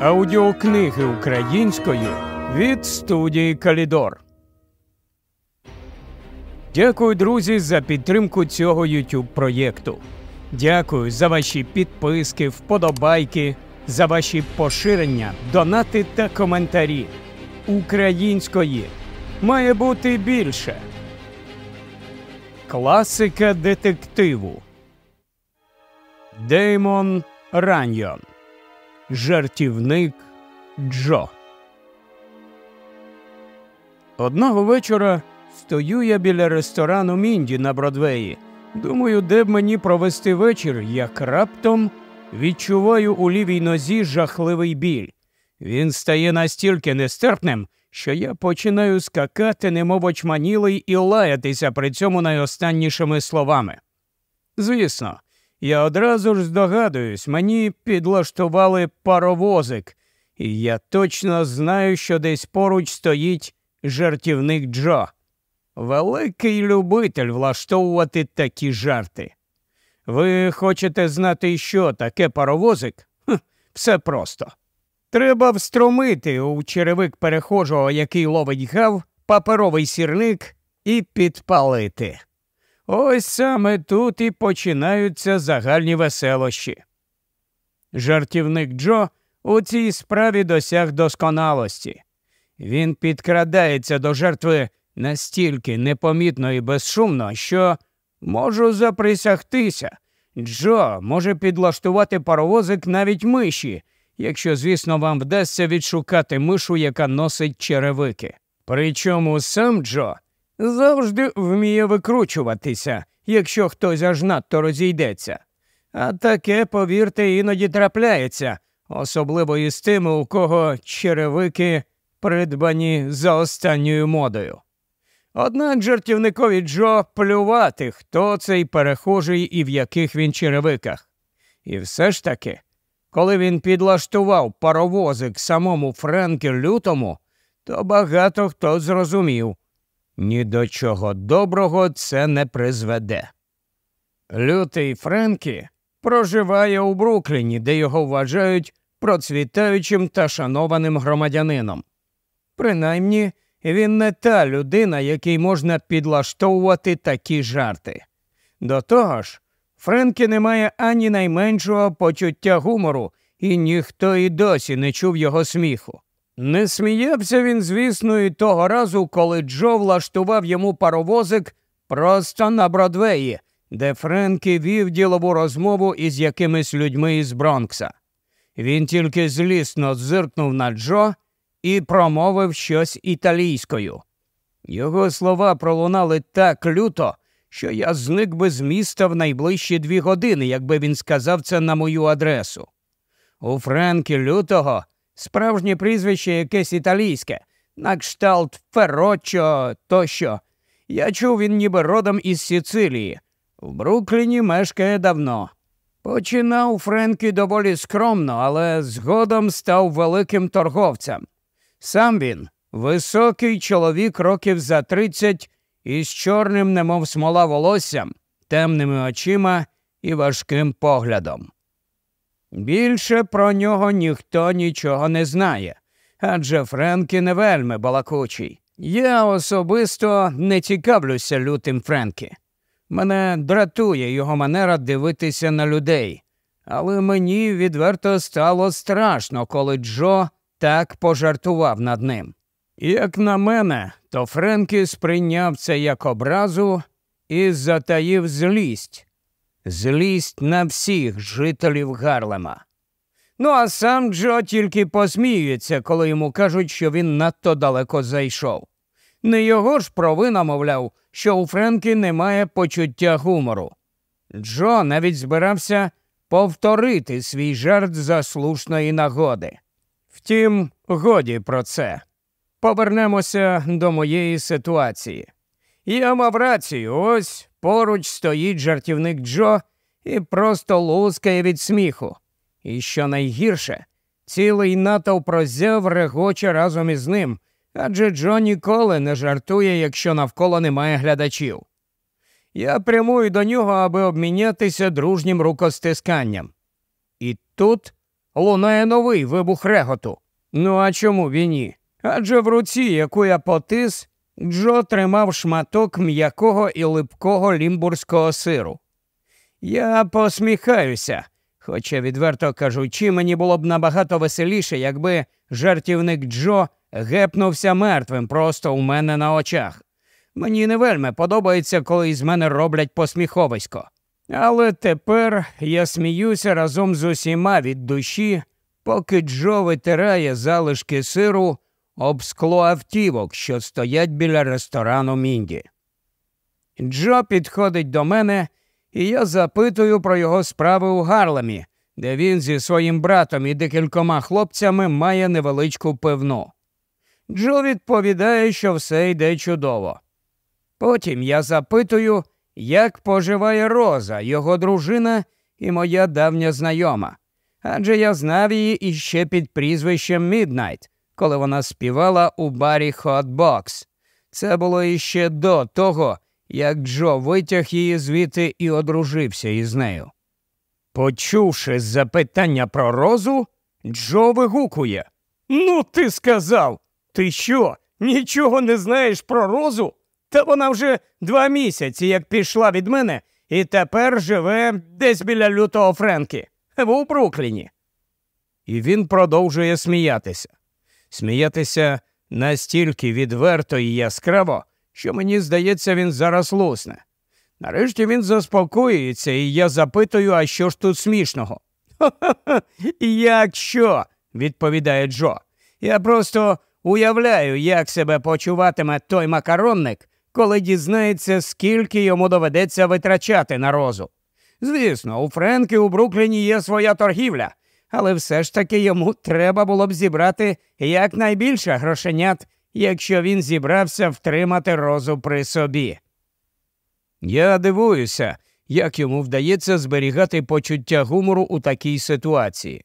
Аудіокниги українською від студії Калідор. Дякую, друзі, за підтримку цього YouTube проєкту. Дякую за ваші підписки, вподобайки, за ваші поширення, донати та коментарі. Української має бути більше. Класика детективу Деймон Раньйон Жартівник Джо. Одного вечора стою я біля ресторану Мінді на Бродвеї. Думаю, де б мені провести вечір, як раптом відчуваю у лівій нозі жахливий біль. Він стає настільки нестерпним, що я починаю скакати, немов очманілий, і лаятися при цьому найостаннішими словами. Звісно, я одразу ж здогадуюсь, мені підлаштували паровозик, і я точно знаю, що десь поруч стоїть жартівник Джо. Великий любитель влаштовувати такі жарти. Ви хочете знати, що таке паровозик? Хм, Все просто. Треба встромити у черевик перехожого, який ловить гав, паперовий сірник і підпалити. Ось саме тут і починаються загальні веселощі. Жартівник Джо у цій справі досяг досконалості. Він підкрадається до жертви настільки непомітно і безшумно, що можу заприсягтися. Джо може підлаштувати паровозик навіть миші, якщо, звісно, вам вдасться відшукати мишу, яка носить черевики. Причому сам Джо завжди вміє викручуватися, якщо хтось аж надто розійдеться. А таке, повірте, іноді трапляється, особливо із тими, у кого черевики придбані за останньою модою. Однак жартівникові Джо плювати, хто цей перехожий і в яких він черевиках. І все ж таки, коли він підлаштував паровозик самому Френкі лютому, то багато хто зрозумів ні до чого доброго це не призведе. Лютий Френкі проживає у Брукліні, де його вважають процвітаючим та шанованим громадянином. Принаймні, він не та людина, якій можна підлаштовувати такі жарти. До того ж, Френкі не має ані найменшого почуття гумору, і ніхто і досі не чув його сміху. Не сміявся він, звісно, і того разу, коли Джо влаштував йому паровозик просто на Бродвеї, де Френкі вів ділову розмову із якимись людьми із Бронкса. Він тільки злісно зиркнув на Джо і промовив щось італійською. Його слова пролунали так люто, що я зник би з міста в найближчі дві години, якби він сказав це на мою адресу. У Френкі лютого справжнє прізвище якесь італійське, на кшталт Ферроччо тощо. Я чув він ніби родом із Сицилії. В Брукліні мешкає давно. Починав Френкі доволі скромно, але згодом став великим торговцем. Сам він високий чоловік років за тридцять із чорним, немов смола волоссям, темними очима і важким поглядом. Більше про нього ніхто нічого не знає, адже Френкі не вельми балакучий. Я особисто не цікавлюся лютим Френкі. Мене дратує його манера дивитися на людей, але мені відверто стало страшно, коли Джо так пожартував над ним. Як на мене, то Френкі сприйняв це як образу і затаїв злість, злість на всіх жителів Гарлема. Ну а сам Джо тільки посміюється, коли йому кажуть, що він надто далеко зайшов. Не його ж провина, мовляв, що у Френкі немає почуття гумору. Джо навіть збирався повторити свій жарт за слушної нагоди. Втім, годі про це. Повернемося до моєї ситуації. Я мав рацію, ось поруч стоїть жартівник Джо і просто лускає від сміху. І що найгірше, цілий натовп роззяв регоче разом із ним, адже Джо ніколи не жартує, якщо навколо немає глядачів. Я прямую до нього, аби обмінятися дружнім рукостисканням. І тут лунає новий вибух реготу. Ну а чому він ні? Адже в руці, яку я потис, Джо тримав шматок м'якого і липкого лімбурзького сиру. Я посміхаюся, хоча, відверто кажучи, мені було б набагато веселіше, якби жартівник Джо гепнувся мертвим просто у мене на очах. Мені не вельми подобається, коли із мене роблять посміховисько. Але тепер я сміюся разом з усіма від душі, поки Джо витирає залишки сиру об скло автівок, що стоять біля ресторану Мінді. Джо підходить до мене, і я запитую про його справи у Гарлемі, де він зі своїм братом і декількома хлопцями має невеличку пивну. Джо відповідає, що все йде чудово. Потім я запитую, як поживає Роза, його дружина і моя давня знайома. Адже я знав її іще під прізвищем Міднайт, коли вона співала у барі Box. Це було іще до того, як Джо витяг її звідти і одружився із нею. Почувши запитання про розу, Джо вигукує Ну, ти сказав, ти що? Нічого не знаєш про розу? Та вона вже два місяці, як пішла від мене, і тепер живе десь біля лютого Френкі, в Брукліні. І він продовжує сміятися. Сміятися настільки відверто і яскраво, що мені здається, він зараз лусне. Нарешті він заспокоюється, і я запитую, а що ж тут смішного? «Ха-ха-ха, Як що? відповідає Джо. Я просто уявляю, як себе почуватиме той макаронник, коли дізнається, скільки йому доведеться витрачати на розу. Звісно, у Френки у Брукліні є своя торгівля, але все ж таки йому треба було б зібрати якнайбільше грошенят, якщо він зібрався втримати розу при собі. Я дивуюся, як йому вдається зберігати почуття гумору у такій ситуації.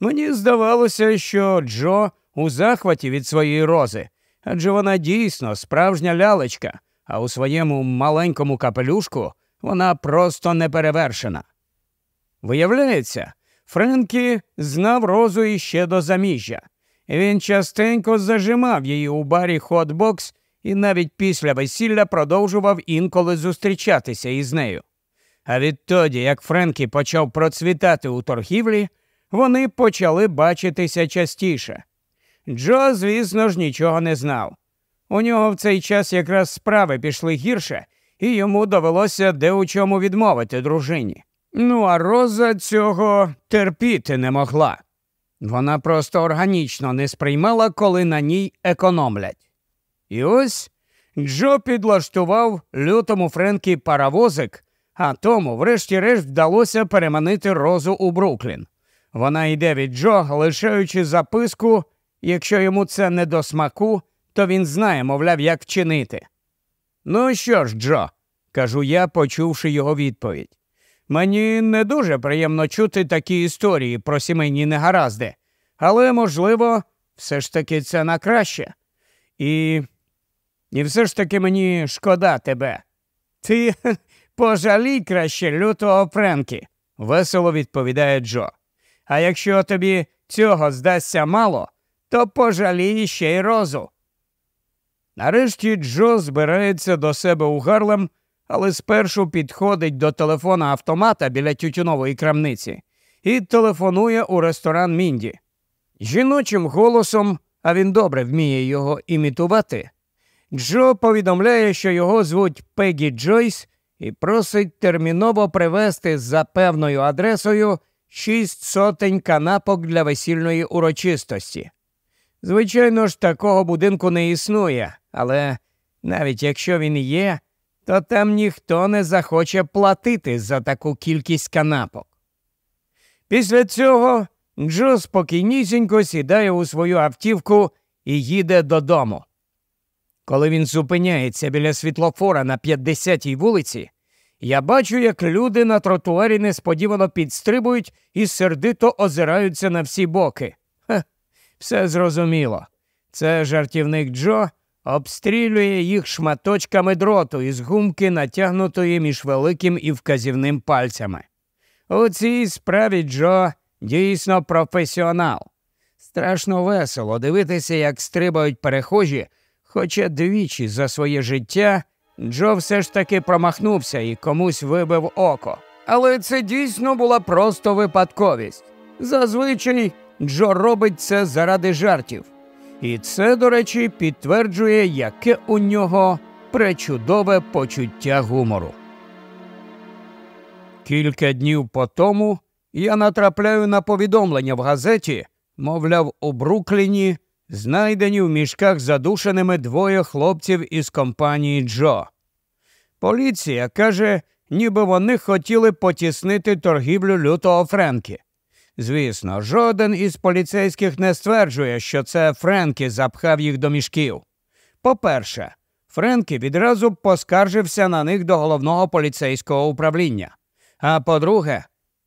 Мені здавалося, що Джо у захваті від своєї рози, адже вона дійсно справжня лялечка, а у своєму маленькому капелюшку вона просто неперевершена. Виявляється, Френкі знав розу іще до заміжжя. Він частенько зажимав її у барі Хотбокс і навіть після весілля продовжував інколи зустрічатися із нею. А відтоді, як Френкі почав процвітати у торгівлі, вони почали бачитися частіше. Джо, звісно ж, нічого не знав. У нього в цей час якраз справи пішли гірше, і йому довелося де у чому відмовити дружині. Ну, а Роза цього терпіти не могла. Вона просто органічно не сприймала, коли на ній економлять. І ось Джо підлаштував лютому Френкі паровозик, а тому, врешті-решт, вдалося переманити розу у Бруклін. Вона йде від Джо, лишаючи записку, якщо йому це не до смаку, то він знає, мовляв, як вчинити. Ну що ж, Джо, кажу я, почувши його відповідь. Мені не дуже приємно чути такі історії про сімейні негаразди, але, можливо, все ж таки це на краще. І і все ж таки мені шкода тебе. Ти пожалій краще лютого Френкі, весело відповідає Джо. А якщо тобі цього здасться мало, то пожалій ще й розу. Нарешті Джо збирається до себе у Гарлем, але спершу підходить до телефона автомата біля тютюнової крамниці і телефонує у ресторан Мінді. Жіночим голосом, а він добре вміє його імітувати. Джо повідомляє, що його звуть Пегі Джойс, і просить терміново привезти за певною адресою шість сотень канапок для весільної урочистості. Звичайно ж, такого будинку не існує, але навіть якщо він є, то там ніхто не захоче платити за таку кількість канапок. Після цього Джо спокійнісінько сідає у свою автівку і їде додому. Коли він зупиняється біля світлофора на 50-й вулиці, я бачу, як люди на тротуарі несподівано підстрибують і сердито озираються на всі боки. Ха, все зрозуміло. Це жартівник Джо обстрілює їх шматочками дроту із гумки, натягнутої між великим і вказівним пальцями. У цій справі Джо дійсно професіонал. Страшно весело дивитися, як стрибають перехожі, хоча двічі за своє життя Джо все ж таки промахнувся і комусь вибив око. Але це дійсно була просто випадковість. Зазвичай Джо робить це заради жартів. І це, до речі, підтверджує, яке у нього пречудове почуття гумору. Кілька днів по тому я натрапляю на повідомлення в газеті, мовляв, у Брукліні знайдені в мішках задушеними двоє хлопців із компанії Джо. Поліція каже, ніби вони хотіли потіснити торгівлю лютого Френкі. Звісно, жоден із поліцейських не стверджує, що це Френкі запхав їх до мішків. По-перше, Френкі відразу поскаржився на них до головного поліцейського управління. А по-друге,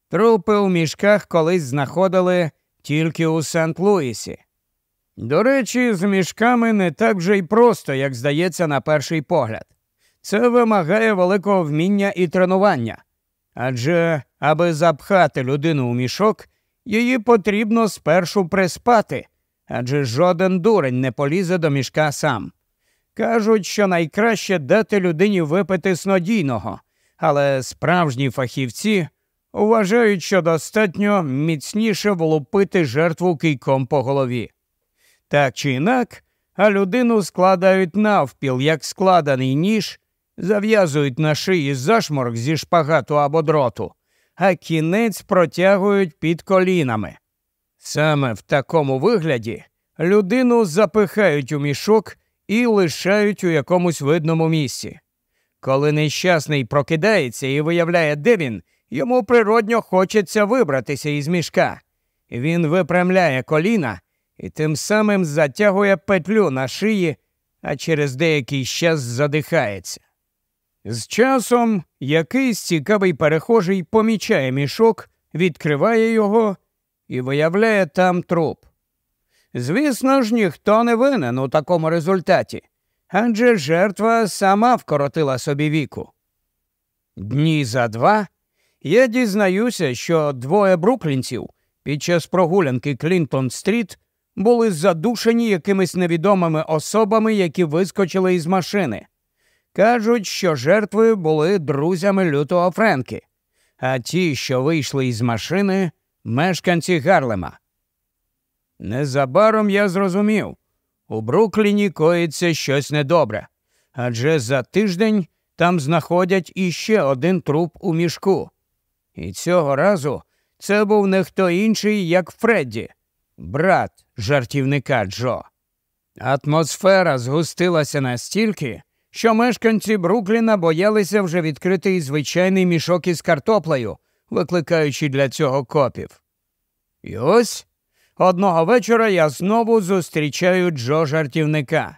трупи у мішках колись знаходили тільки у Сент-Луісі. До речі, з мішками не так вже й просто, як здається, на перший погляд. Це вимагає великого вміння і тренування. Адже, аби запхати людину у мішок, її потрібно спершу приспати, адже жоден дурень не полізе до мішка сам. Кажуть, що найкраще дати людині випити снодійного, але справжні фахівці вважають, що достатньо міцніше влупити жертву кийком по голові. Так чи інак, а людину складають навпіл, як складений ніж, зав'язують на шиї зашморк зі шпагату або дроту, а кінець протягують під колінами. Саме в такому вигляді людину запихають у мішок і лишають у якомусь видному місці. Коли нещасний прокидається і виявляє, де він, йому природньо хочеться вибратися із мішка. Він випрямляє коліна і тим самим затягує петлю на шиї, а через деякий час задихається. З часом якийсь цікавий перехожий помічає мішок, відкриває його і виявляє там труп. Звісно ж, ніхто не винен у такому результаті, адже жертва сама вкоротила собі віку. Дні за два я дізнаюся, що двоє бруклінців під час прогулянки Клінтон Стріт були задушені якимись невідомими особами, які вискочили із машини. Кажуть, що жертви були друзями лютого Френки, а ті, що вийшли із машини, мешканці Гарлема. Незабаром я зрозумів у Брукліні коїться щось недобре, адже за тиждень там знаходять іще один труп у мішку. І цього разу це був не хто інший, як Фредді, брат жартівника Джо. Атмосфера згустилася настільки, що мешканці Брукліна боялися вже відкрити звичайний мішок із картоплею, викликаючи для цього копів. І ось одного вечора я знову зустрічаю Джо жартівника.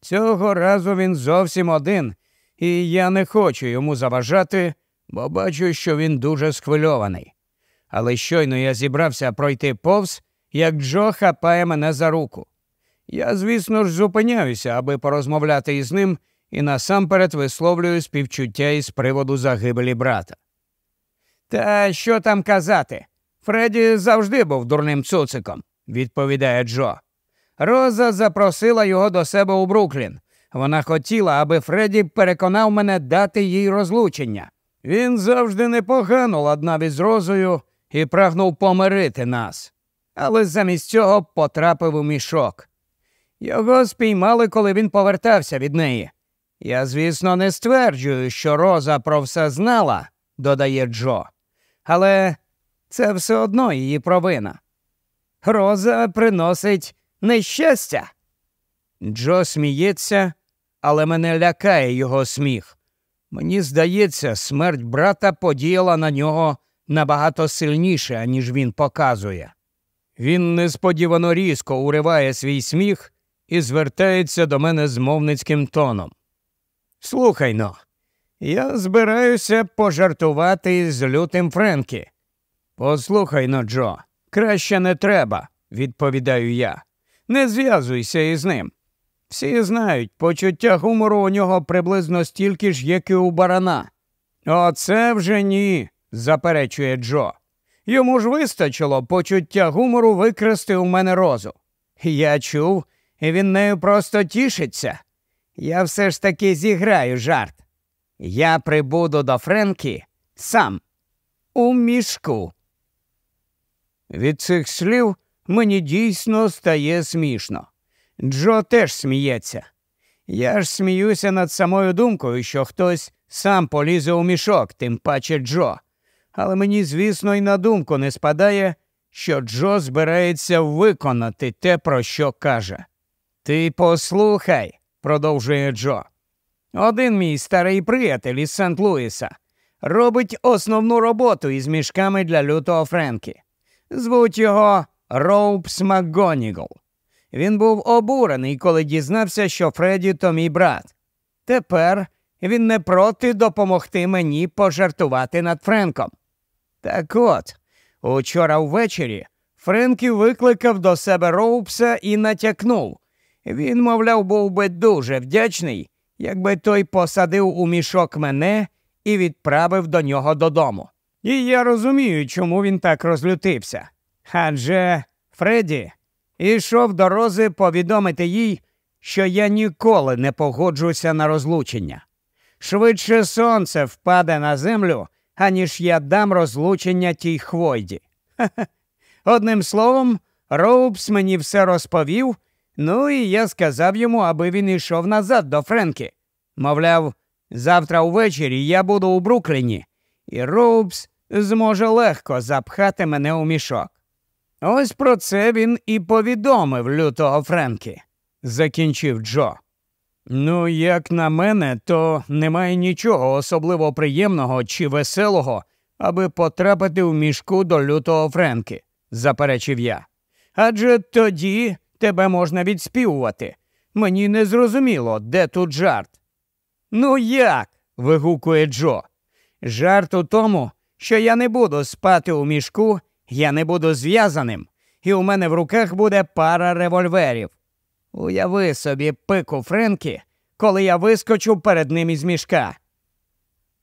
Цього разу він зовсім один, і я не хочу йому заважати, бо бачу, що він дуже схвильований. Але щойно я зібрався пройти повз, як Джо хапає мене за руку. Я, звісно ж, зупиняюся, аби порозмовляти із ним, і насамперед висловлюю співчуття із приводу загибелі брата. Та що там казати? Фредді завжди був дурним цуциком, відповідає Джо. Роза запросила його до себе у Бруклін. Вона хотіла, аби Фредді переконав мене дати їй розлучення. Він завжди непогано ладнав із Розою і прагнув помирити нас, але замість цього потрапив у мішок. Його спіймали, коли він повертався від неї. Я, звісно, не стверджую, що Роза про все знала, додає Джо, але це все одно її провина. Роза приносить нещастя. Джо сміється, але мене лякає його сміх. Мені здається, смерть брата подіяла на нього набагато сильніше, ніж він показує. Він несподівано різко уриває свій сміх і звертається до мене з мовницьким тоном. Слухай но, я збираюся пожартувати з лютим Френкі. Послухай но, Джо, краще не треба, відповідаю я. Не зв'язуйся із ним. Всі знають, почуття гумору у нього приблизно стільки ж, як і у барана. Оце вже ні, заперечує Джо. Йому ж вистачило почуття гумору викрасти у мене розу. Я чув, і він нею просто тішиться. Я все ж таки зіграю жарт. Я прибуду до Френкі сам у мішку. Від цих слів мені дійсно стає смішно. Джо теж сміється. Я ж сміюся над самою думкою, що хтось сам полізе у мішок, тим паче Джо. Але мені, звісно, й на думку не спадає, що Джо збирається виконати те, про що каже. Ти послухай, продовжує Джо. Один мій старий приятель із Сент Луіса робить основну роботу із мішками для лютого Френкі. Звуть його Роупс МакГонігл. Він був обурений, коли дізнався, що Фредді то мій брат. Тепер він не проти допомогти мені пожартувати над Френком. Так от, учора ввечері Френкі викликав до себе Роупса і натякнув. Він, мовляв, був би дуже вдячний, якби той посадив у мішок мене і відправив до нього додому. І я розумію, чому він так розлютився. Адже Фредді ішов до Рози повідомити їй, що я ніколи не погоджуся на розлучення. Швидше сонце впаде на землю, аніж я дам розлучення тій хвойді. Одним словом, Роупс мені все розповів, ну і я сказав йому, аби він йшов назад до Френки. Мовляв, завтра увечері я буду у Брукліні, і Роупс зможе легко запхати мене у мішок. Ось про це він і повідомив лютого Френкі, закінчив Джо. Ну, як на мене, то немає нічого особливо приємного чи веселого, аби потрапити в мішку до лютого Френки, заперечив я. Адже тоді тебе можна відспівувати. Мені не зрозуміло, де тут жарт. Ну як? вигукує Джо. Жарт у тому, що я не буду спати у мішку, я не буду зв'язаним, і у мене в руках буде пара револьверів. Уяви собі пику Френкі, коли я вискочу перед ним із мішка.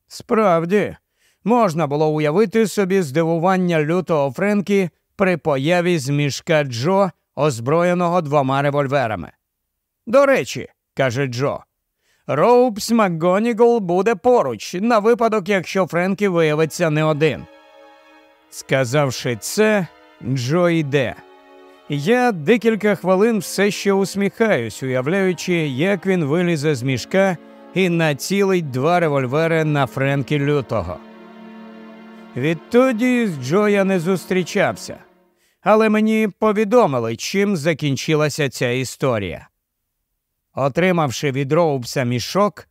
Справді, можна було уявити собі здивування лютого Френкі при появі з мішка Джо, озброєного двома револьверами. До речі, каже Джо, Роупс МакГонігл буде поруч на випадок, якщо Френкі виявиться не один. Сказавши це, Джо йде. Я декілька хвилин все ще усміхаюсь, уявляючи, як він вилізе з мішка і націлить два револьвери на Френкі Лютого. Відтоді з Джо я не зустрічався, але мені повідомили, чим закінчилася ця історія. Отримавши від Роупса мішок,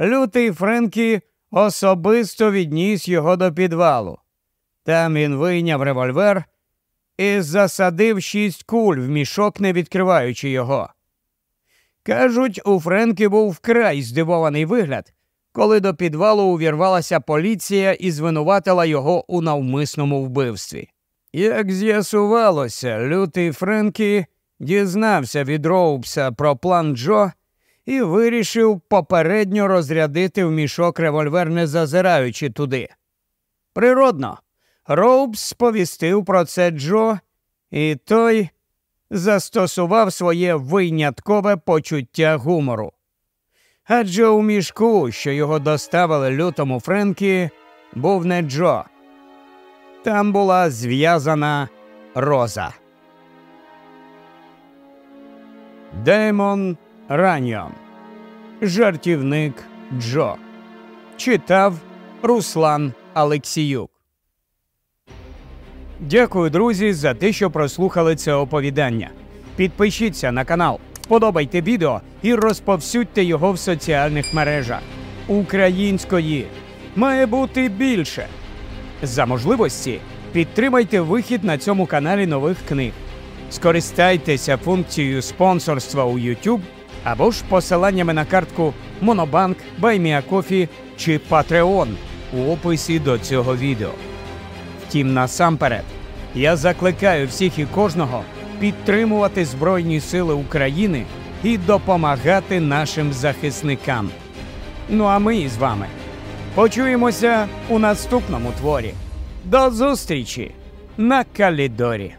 лютий Френкі особисто відніс його до підвалу. Там він вийняв револьвер і засадив шість куль в мішок, не відкриваючи його. Кажуть, у Френкі був вкрай здивований вигляд, коли до підвалу увірвалася поліція і звинуватила його у навмисному вбивстві. Як з'ясувалося, лютий Френкі дізнався від Роупса про план Джо і вирішив попередньо розрядити в мішок револьвер, не зазираючи туди. Природно, Роупс сповістив про це Джо, і той застосував своє виняткове почуття гумору. Адже у мішку, що його доставили лютому Френкі, був не Джо. Там була зв'язана роза. Деймон Раньон. Жартівник Джо. Читав Руслан Алексіюк. Дякую, друзі, за те, що прослухали це оповідання. Підпишіться на канал, подобайте відео і розповсюдьте його в соціальних мережах. Української має бути більше. За можливості підтримайте вихід на цьому каналі нових книг. Скористайтеся функцією спонсорства у YouTube або ж посиланнями на картку Monobank, BuyMeACoffee чи Patreon у описі до цього відео. Втім, насамперед, я закликаю всіх і кожного підтримувати Збройні Сили України і допомагати нашим захисникам. Ну а ми з вами почуємося у наступному творі. До зустрічі! на Калідорі.